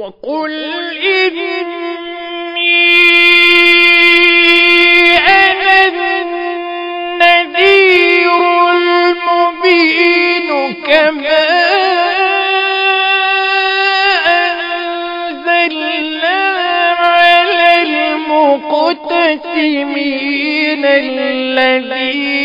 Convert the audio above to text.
وقل إني أنا النذير المبين كما أنزلنا على المقتسمين الذين